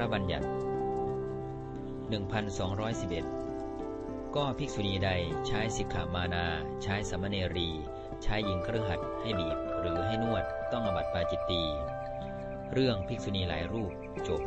ระบัญญัติ 1211 ก็ภิกษุณีใดใช้สิกขามานา ใช้สามเนรี ใช้หญิงเครือขัดให้บีบหรือให้นวดต้องอบัติปาจิตตี เรื่องภิกษุณีหลายรูปจบ